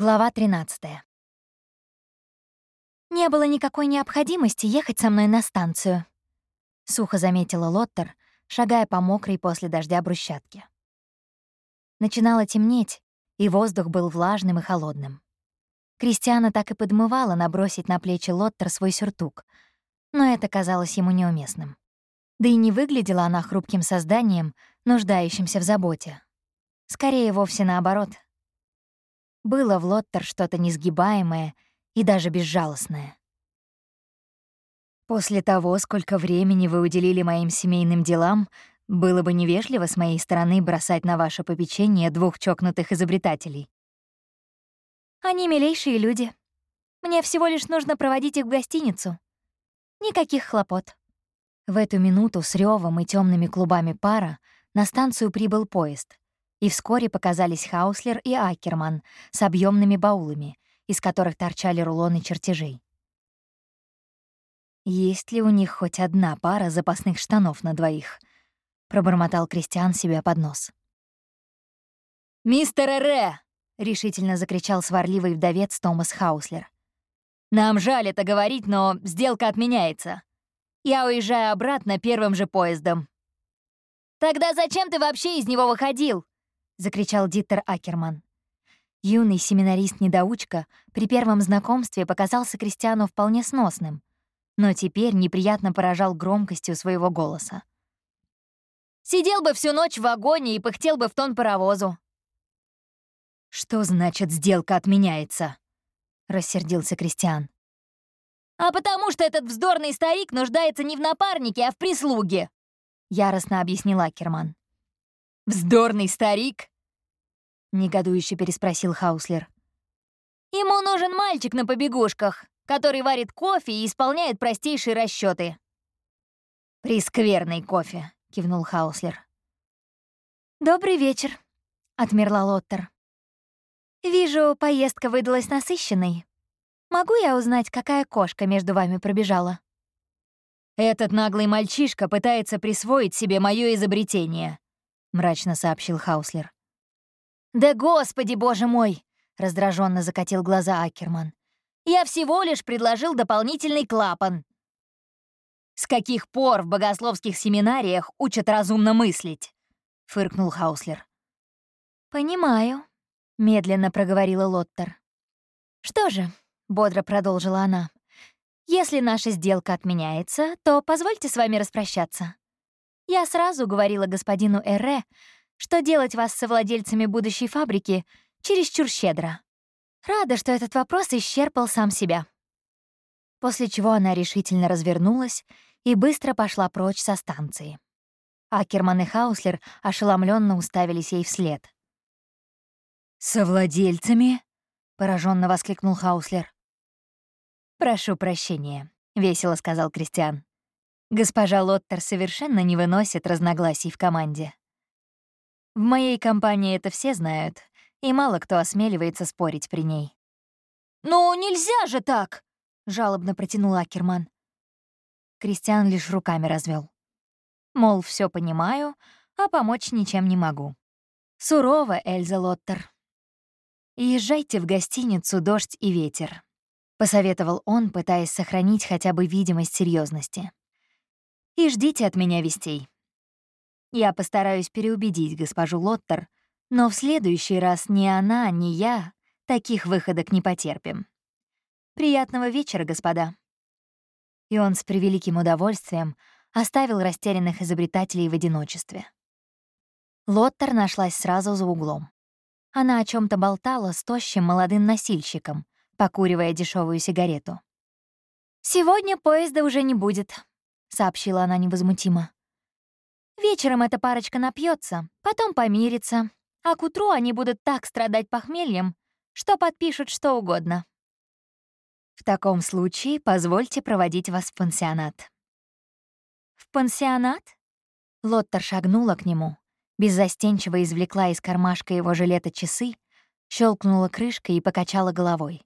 Глава 13. «Не было никакой необходимости ехать со мной на станцию», — сухо заметила Лоттер, шагая по мокрой после дождя брусчатке. Начинало темнеть, и воздух был влажным и холодным. Кристиана так и подмывала набросить на плечи Лоттер свой сюртук, но это казалось ему неуместным. Да и не выглядела она хрупким созданием, нуждающимся в заботе. Скорее, вовсе наоборот — было в Лоттер что-то несгибаемое и даже безжалостное. После того, сколько времени вы уделили моим семейным делам, было бы невежливо с моей стороны бросать на ваше попечение двух чокнутых изобретателей. Они милейшие люди. Мне всего лишь нужно проводить их в гостиницу. Никаких хлопот. В эту минуту с ревом и темными клубами пара на станцию прибыл поезд, и вскоре показались Хауслер и Акерман с объемными баулами, из которых торчали рулоны чертежей. «Есть ли у них хоть одна пара запасных штанов на двоих?» — пробормотал Кристиан себе под нос. «Мистер Эре!» — решительно закричал сварливый вдовец Томас Хауслер. «Нам жаль это говорить, но сделка отменяется. Я уезжаю обратно первым же поездом». «Тогда зачем ты вообще из него выходил?» — закричал Диттер Акерман. Юный семинарист-недоучка при первом знакомстве показался Кристиану вполне сносным, но теперь неприятно поражал громкостью своего голоса. «Сидел бы всю ночь в вагоне и пыхтел бы в тон паровозу». «Что значит сделка отменяется?» — рассердился Кристиан. «А потому что этот вздорный старик нуждается не в напарнике, а в прислуге», — яростно объяснил Акерман. «Вздорный старик?» — негодующе переспросил Хауслер. «Ему нужен мальчик на побегушках, который варит кофе и исполняет простейшие расчеты. «Прискверный кофе», — кивнул Хауслер. «Добрый вечер», — отмерла Лоттер. «Вижу, поездка выдалась насыщенной. Могу я узнать, какая кошка между вами пробежала?» «Этот наглый мальчишка пытается присвоить себе мое изобретение», — мрачно сообщил Хауслер. «Да господи, боже мой!» — раздраженно закатил глаза Акерман. «Я всего лишь предложил дополнительный клапан». «С каких пор в богословских семинариях учат разумно мыслить?» — фыркнул Хауслер. «Понимаю», — медленно проговорила Лоттер. «Что же», — бодро продолжила она, «если наша сделка отменяется, то позвольте с вами распрощаться. Я сразу говорила господину Эре, что делать вас совладельцами будущей фабрики чересчур щедро. Рада, что этот вопрос исчерпал сам себя. После чего она решительно развернулась и быстро пошла прочь со станции. Акерман и Хауслер ошеломленно уставились ей вслед. «Совладельцами?» — пораженно воскликнул Хауслер. «Прошу прощения», — весело сказал Кристиан. Госпожа Лоттер совершенно не выносит разногласий в команде. В моей компании это все знают, и мало кто осмеливается спорить при ней. «Ну, нельзя же так!» — жалобно протянул Акерман. Кристиан лишь руками развел. Мол, все понимаю, а помочь ничем не могу. Сурово, Эльза Лоттер. «Езжайте в гостиницу «Дождь и ветер», — посоветовал он, пытаясь сохранить хотя бы видимость серьезности и ждите от меня вестей. Я постараюсь переубедить госпожу Лоттер, но в следующий раз ни она, ни я таких выходок не потерпим. Приятного вечера, господа. И он с превеликим удовольствием оставил растерянных изобретателей в одиночестве. Лоттер нашлась сразу за углом. Она о чем то болтала с тощим молодым носильщиком, покуривая дешевую сигарету. «Сегодня поезда уже не будет», — сообщила она невозмутимо. «Вечером эта парочка напьется, потом помирится, а к утру они будут так страдать похмельем, что подпишут что угодно». «В таком случае позвольте проводить вас в пансионат». «В пансионат?» Лоттер шагнула к нему, беззастенчиво извлекла из кармашка его жилета часы, щелкнула крышкой и покачала головой.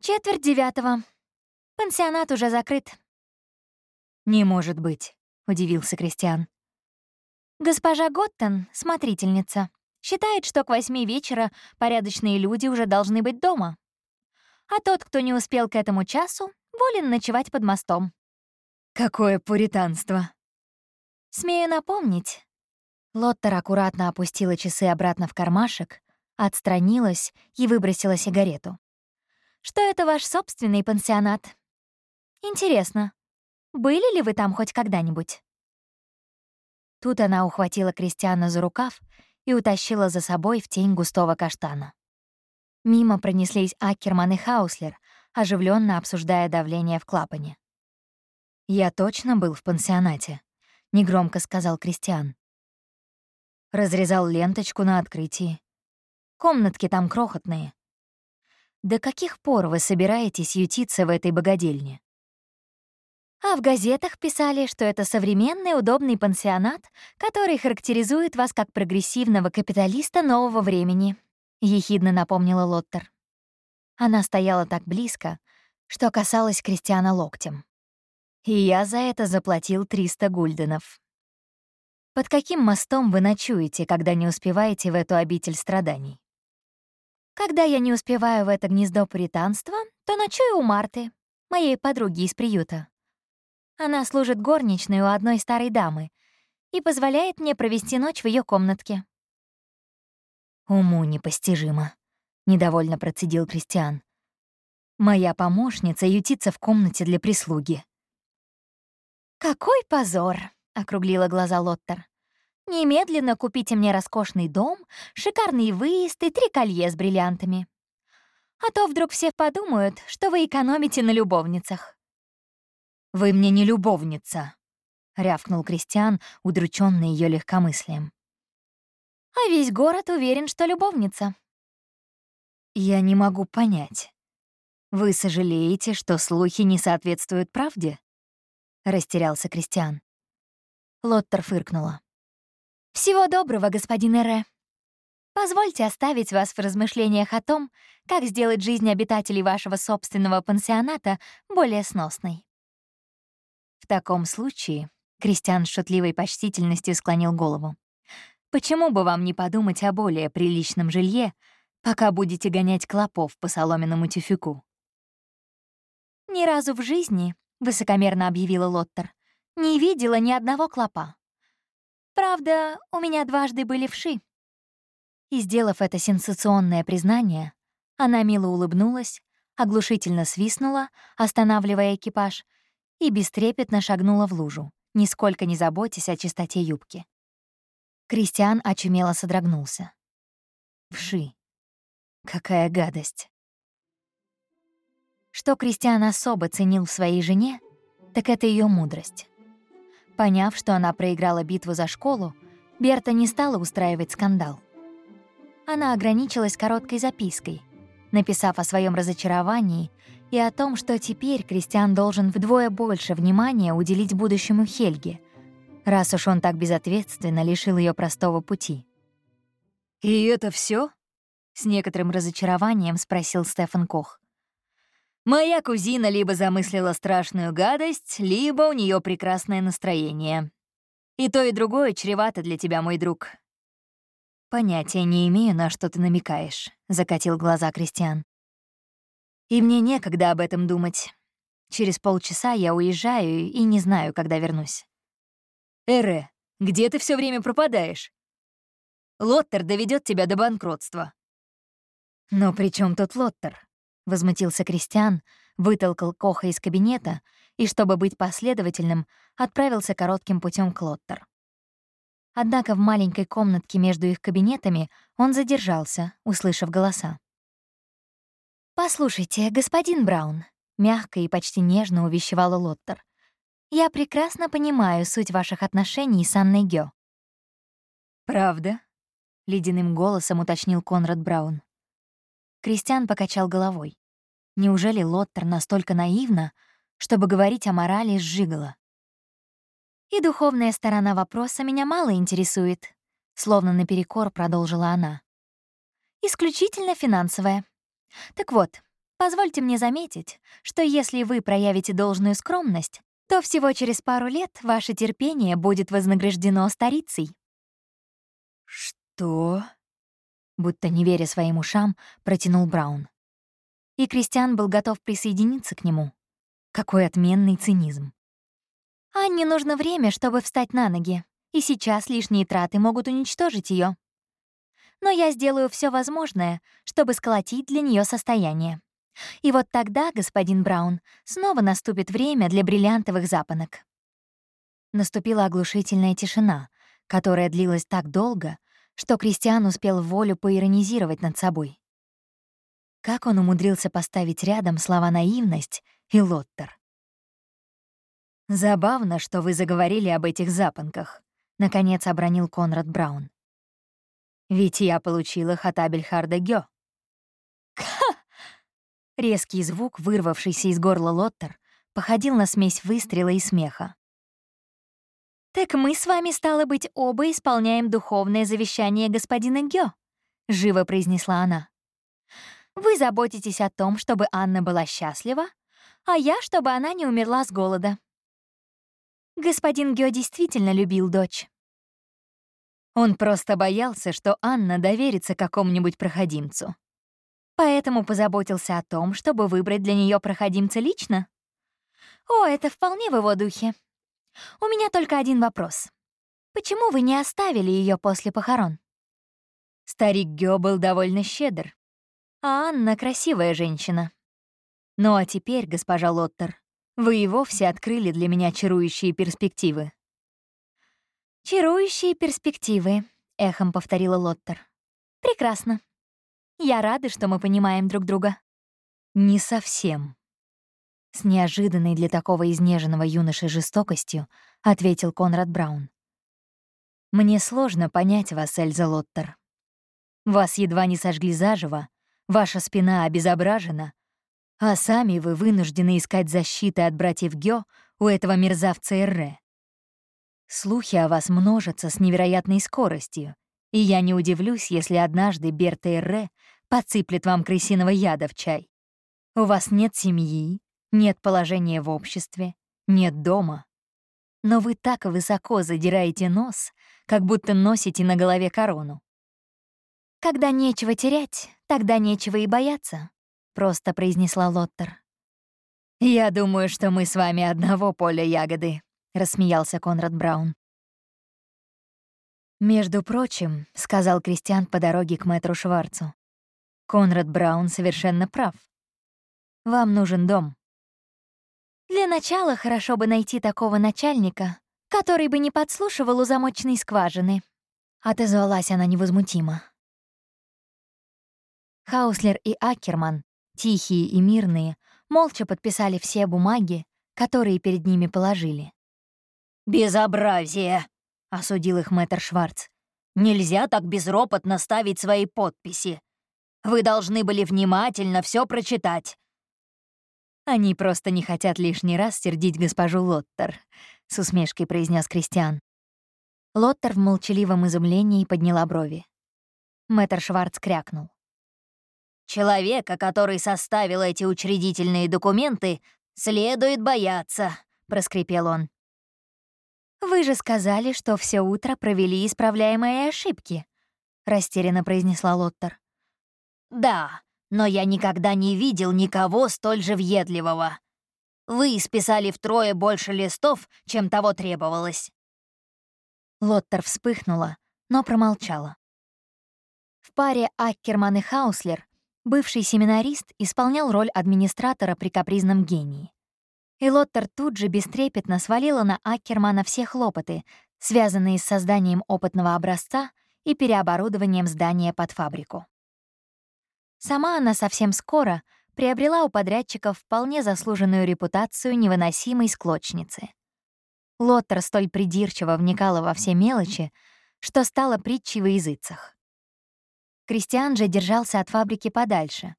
«Четверть девятого. Пансионат уже закрыт. «Не может быть», — удивился Кристиан. «Госпожа Готтон — смотрительница. Считает, что к восьми вечера порядочные люди уже должны быть дома. А тот, кто не успел к этому часу, волен ночевать под мостом. Какое пуританство. Смею напомнить. Лоттер аккуратно опустила часы обратно в кармашек, отстранилась и выбросила сигарету. Что это ваш собственный пансионат? Интересно, были ли вы там хоть когда-нибудь? Тут она ухватила Кристиана за рукав и утащила за собой в тень густого каштана. Мимо пронеслись Аккерман и Хауслер, оживленно обсуждая давление в клапане. «Я точно был в пансионате», — негромко сказал Кристиан. Разрезал ленточку на открытии. Комнатки там крохотные. До каких пор вы собираетесь ютиться в этой богадельне? А в газетах писали, что это современный удобный пансионат, который характеризует вас как прогрессивного капиталиста нового времени, — ехидно напомнила Лоттер. Она стояла так близко, что касалась Кристиана локтем. И я за это заплатил 300 гульденов. Под каким мостом вы ночуете, когда не успеваете в эту обитель страданий? Когда я не успеваю в это гнездо пуританства, то ночую у Марты, моей подруги из приюта. Она служит горничной у одной старой дамы и позволяет мне провести ночь в ее комнатке. «Уму непостижимо», — недовольно процедил Кристиан. «Моя помощница ютится в комнате для прислуги». «Какой позор!» — округлила глаза Лоттер. «Немедленно купите мне роскошный дом, шикарный выезд и три колье с бриллиантами. А то вдруг все подумают, что вы экономите на любовницах». «Вы мне не любовница», — рявкнул Кристиан, удрученный ее легкомыслием. «А весь город уверен, что любовница». «Я не могу понять. Вы сожалеете, что слухи не соответствуют правде?» — растерялся Кристиан. Лоттер фыркнула. «Всего доброго, господин Эре. Позвольте оставить вас в размышлениях о том, как сделать жизнь обитателей вашего собственного пансионата более сносной». Таком случае Кристиан с шутливой почтительностью склонил голову. «Почему бы вам не подумать о более приличном жилье, пока будете гонять клопов по соломенному тюфику?» «Ни разу в жизни», — высокомерно объявила Лоттер, «не видела ни одного клопа. Правда, у меня дважды были вши». И, сделав это сенсационное признание, она мило улыбнулась, оглушительно свистнула, останавливая экипаж, и бестрепетно шагнула в лужу, нисколько не заботясь о чистоте юбки. Кристиан очумело содрогнулся. Вши. Какая гадость. Что Кристиан особо ценил в своей жене, так это ее мудрость. Поняв, что она проиграла битву за школу, Берта не стала устраивать скандал. Она ограничилась короткой запиской, написав о своем разочаровании и о том, что теперь Кристиан должен вдвое больше внимания уделить будущему Хельге, раз уж он так безответственно лишил ее простого пути. «И это все? с некоторым разочарованием спросил Стефан Кох. «Моя кузина либо замыслила страшную гадость, либо у нее прекрасное настроение. И то, и другое чревато для тебя, мой друг». «Понятия не имею, на что ты намекаешь», — закатил глаза Кристиан. И мне некогда об этом думать. Через полчаса я уезжаю и не знаю, когда вернусь. Эре, где ты все время пропадаешь? Лоттер доведет тебя до банкротства. Но при чем тут Лоттер? Возмутился Кристиан, вытолкал Коха из кабинета и, чтобы быть последовательным, отправился коротким путем к Лоттер. Однако в маленькой комнатке между их кабинетами он задержался, услышав голоса. «Послушайте, господин Браун», — мягко и почти нежно увещевала Лоттер, «я прекрасно понимаю суть ваших отношений с Анной Гё». «Правда?» — ледяным голосом уточнил Конрад Браун. Кристиан покачал головой. Неужели Лоттер настолько наивна, чтобы говорить о морали сжигала? «И духовная сторона вопроса меня мало интересует», — словно наперекор продолжила она. «Исключительно финансовая. Так вот, позвольте мне заметить, что если вы проявите должную скромность, то всего через пару лет ваше терпение будет вознаграждено старицей». «Что?» будто не веря своим ушам, протянул Браун. И Кристиан был готов присоединиться к нему. Какой отменный цинизм. Анне нужно время, чтобы встать на ноги, и сейчас лишние траты могут уничтожить ее. Но я сделаю все возможное, чтобы сколотить для нее состояние. И вот тогда, господин Браун, снова наступит время для бриллиантовых запонок. Наступила оглушительная тишина, которая длилась так долго, что Кристиан успел волю поиронизировать над собой. Как он умудрился поставить рядом слова «наивность» и «лоттер»? «Забавно, что вы заговорили об этих запонках», — наконец обронил Конрад Браун. «Ведь я получил их от Абельхарда Гё». «Ха!» Резкий звук, вырвавшийся из горла Лоттер, походил на смесь выстрела и смеха. «Так мы с вами, стало быть, оба исполняем духовное завещание господина Гё», — живо произнесла она. «Вы заботитесь о том, чтобы Анна была счастлива, а я, чтобы она не умерла с голода. Господин Гё действительно любил дочь. Он просто боялся, что Анна доверится какому-нибудь проходимцу. Поэтому позаботился о том, чтобы выбрать для нее проходимца лично. О, это вполне в его духе. У меня только один вопрос. Почему вы не оставили ее после похорон? Старик Гё был довольно щедр, а Анна — красивая женщина. Ну а теперь, госпожа Лоттер, вы и вовсе открыли для меня чарующие перспективы. «Чарующие перспективы», — эхом повторила Лоттер. «Прекрасно. Я рада, что мы понимаем друг друга». «Не совсем», с неожиданной для такого изнеженного юноши жестокостью ответил Конрад Браун. «Мне сложно понять вас, Эльза Лоттер. Вас едва не сожгли заживо, ваша спина обезображена, а сами вы вынуждены искать защиты от братьев Гё у этого мерзавца Эрре. Слухи о вас множатся с невероятной скоростью, и я не удивлюсь, если однажды Берта Эрре подсыплет вам крысиного яда в чай. У вас нет семьи, нет положения в обществе, нет дома. Но вы так высоко задираете нос, как будто носите на голове корону. Когда нечего терять, тогда нечего и бояться, — просто произнесла Лоттер. «Я думаю, что мы с вами одного поля ягоды», — рассмеялся Конрад Браун. «Между прочим», — сказал Кристиан по дороге к мэтру Шварцу, «Конрад Браун совершенно прав. Вам нужен дом». «Для начала хорошо бы найти такого начальника, который бы не подслушивал у замочной скважины», — отозвалась она невозмутимо. Хауслер и Акерман Тихие и мирные, молча подписали все бумаги, которые перед ними положили. «Безобразие!» — осудил их мэтр Шварц. «Нельзя так безропотно ставить свои подписи. Вы должны были внимательно все прочитать». «Они просто не хотят лишний раз сердить госпожу Лоттер», — с усмешкой произнес Кристиан. Лоттер в молчаливом изумлении подняла брови. Мэтр Шварц крякнул. Человека, который составил эти учредительные документы, следует бояться», — проскрипел он. «Вы же сказали, что все утро провели исправляя мои ошибки», — растерянно произнесла Лоттер. «Да, но я никогда не видел никого столь же въедливого. Вы исписали втрое больше листов, чем того требовалось». Лоттер вспыхнула, но промолчала. В паре Аккерман и Хауслер Бывший семинарист исполнял роль администратора при капризном гении. И Лоттер тут же бестрепетно свалила на Аккермана все хлопоты, связанные с созданием опытного образца и переоборудованием здания под фабрику. Сама она совсем скоро приобрела у подрядчиков вполне заслуженную репутацию невыносимой склочницы. Лоттер столь придирчиво вникала во все мелочи, что стала притчей во языцах. Кристиан же держался от фабрики подальше,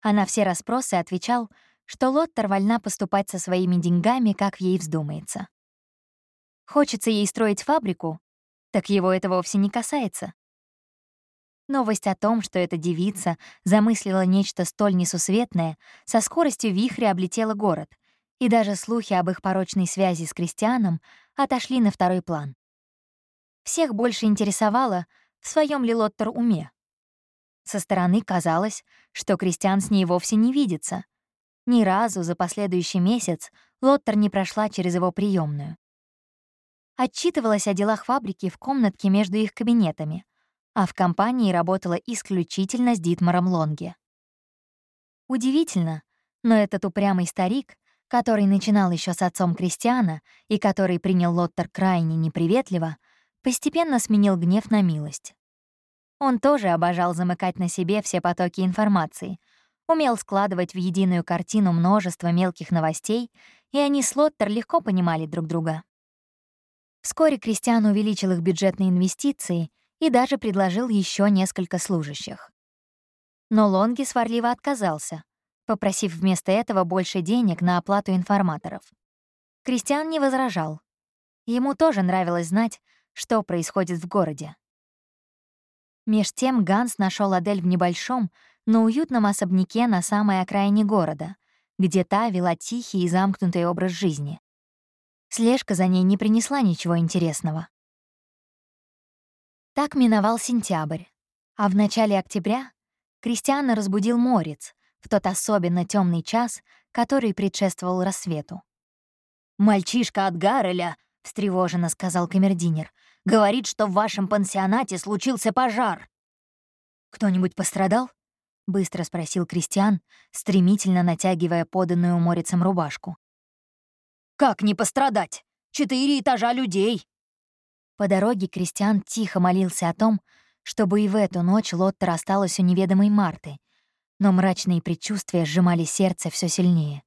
а на все расспросы отвечал, что Лоттер вольна поступать со своими деньгами, как ей вздумается. Хочется ей строить фабрику, так его это вовсе не касается. Новость о том, что эта девица замыслила нечто столь несусветное, со скоростью вихря облетела город, и даже слухи об их порочной связи с Кристианом отошли на второй план. Всех больше интересовало, в своем ли Лоттер уме. Со стороны казалось, что Кристиан с ней вовсе не видится. Ни разу за последующий месяц Лоттер не прошла через его приемную. Отчитывалась о делах фабрики в комнатке между их кабинетами, а в компании работала исключительно с Дитмаром Лонге. Удивительно, но этот упрямый старик, который начинал еще с отцом Кристиана и который принял Лоттер крайне неприветливо, постепенно сменил гнев на милость. Он тоже обожал замыкать на себе все потоки информации, умел складывать в единую картину множество мелких новостей, и они с Лоттер легко понимали друг друга. Вскоре Кристиан увеличил их бюджетные инвестиции и даже предложил еще несколько служащих. Но Лонги сварливо отказался, попросив вместо этого больше денег на оплату информаторов. Кристиан не возражал. Ему тоже нравилось знать, что происходит в городе. Меж тем Ганс нашел Адель в небольшом, но уютном особняке на самой окраине города, где та вела тихий и замкнутый образ жизни. Слежка за ней не принесла ничего интересного. Так миновал сентябрь, а в начале октября Кристиана разбудил Морец в тот особенно темный час, который предшествовал рассвету. «Мальчишка от Гарреля», — встревоженно сказал камердинер, Говорит, что в вашем пансионате случился пожар». «Кто-нибудь пострадал?» — быстро спросил Кристиан, стремительно натягивая поданную морицем рубашку. «Как не пострадать? Четыре этажа людей!» По дороге Кристиан тихо молился о том, чтобы и в эту ночь Лоттер осталась у неведомой Марты, но мрачные предчувствия сжимали сердце все сильнее.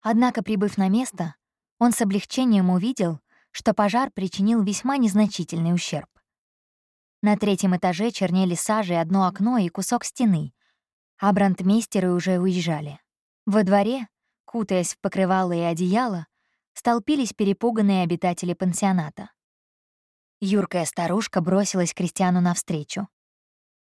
Однако, прибыв на место, он с облегчением увидел, что пожар причинил весьма незначительный ущерб. На третьем этаже чернели сажей одно окно и кусок стены, а брандмейстеры уже уезжали. Во дворе, кутаясь в покрывало и одеяло, столпились перепуганные обитатели пансионата. Юркая старушка бросилась Кристиану навстречу.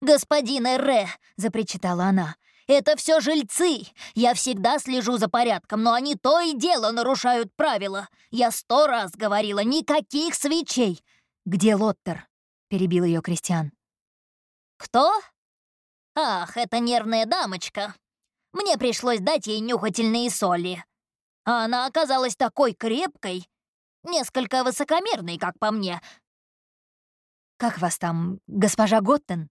«Господин Эрре!» — запричитала она. Это все жильцы. Я всегда слежу за порядком, но они то и дело нарушают правила. Я сто раз говорила, никаких свечей. Где Лоттер? Перебил ее Кристиан. Кто? Ах, это нервная дамочка. Мне пришлось дать ей нюхательные соли. А она оказалась такой крепкой, несколько высокомерной, как по мне. «Как вас там, госпожа Готтен?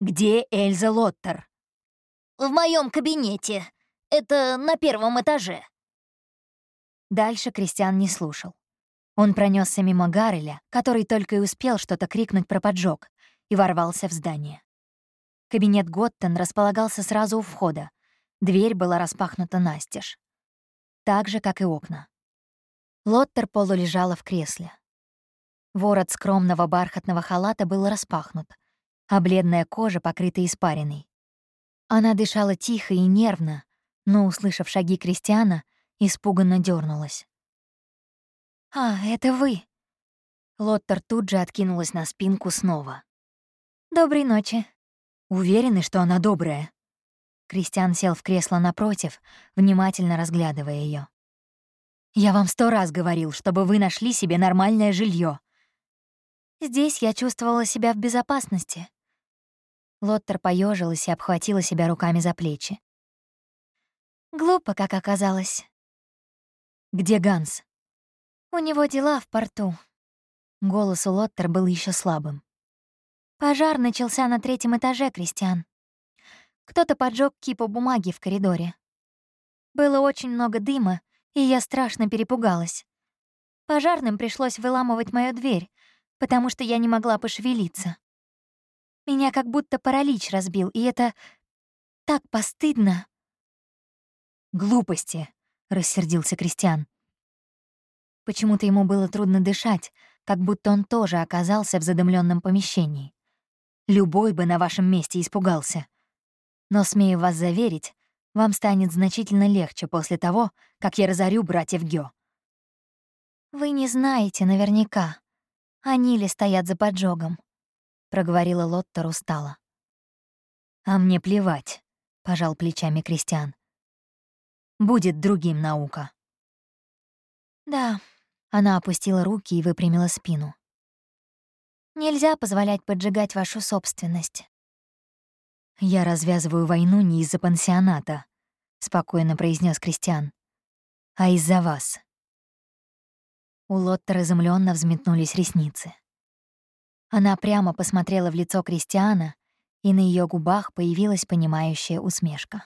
Где Эльза Лоттер?» В моем кабинете. Это на первом этаже». Дальше Кристиан не слушал. Он пронесся мимо Гарреля, который только и успел что-то крикнуть про поджог, и ворвался в здание. Кабинет Готтен располагался сразу у входа. Дверь была распахнута настежь. Так же, как и окна. Лоттер полулежала в кресле. Ворот скромного бархатного халата был распахнут, а бледная кожа покрыта испариной. Она дышала тихо и нервно, но, услышав шаги Кристиана, испуганно дернулась. «А, это вы!» Лоттер тут же откинулась на спинку снова. «Доброй ночи». Уверены, что она добрая. Кристиан сел в кресло напротив, внимательно разглядывая ее. «Я вам сто раз говорил, чтобы вы нашли себе нормальное жилье. Здесь я чувствовала себя в безопасности. Лоттер поежилась и обхватила себя руками за плечи. Глупо, как оказалось. «Где Ганс?» «У него дела в порту». Голос у Лоттер был еще слабым. Пожар начался на третьем этаже, Кристиан. Кто-то поджег кипу бумаги в коридоре. Было очень много дыма, и я страшно перепугалась. Пожарным пришлось выламывать мою дверь, потому что я не могла пошевелиться. Меня как будто паралич разбил, и это так постыдно. «Глупости», — рассердился Кристиан. Почему-то ему было трудно дышать, как будто он тоже оказался в задымленном помещении. Любой бы на вашем месте испугался. Но, смею вас заверить, вам станет значительно легче после того, как я разорю братьев Гё. Вы не знаете наверняка, они ли стоят за поджогом проговорила Лотта устало. «А мне плевать», — пожал плечами Кристиан. «Будет другим наука». «Да», — она опустила руки и выпрямила спину. «Нельзя позволять поджигать вашу собственность. «Я развязываю войну не из-за пансионата», — спокойно произнес Кристиан, — «а из-за вас». У Лотта изумленно взметнулись ресницы. Она прямо посмотрела в лицо Кристиана, и на ее губах появилась понимающая усмешка.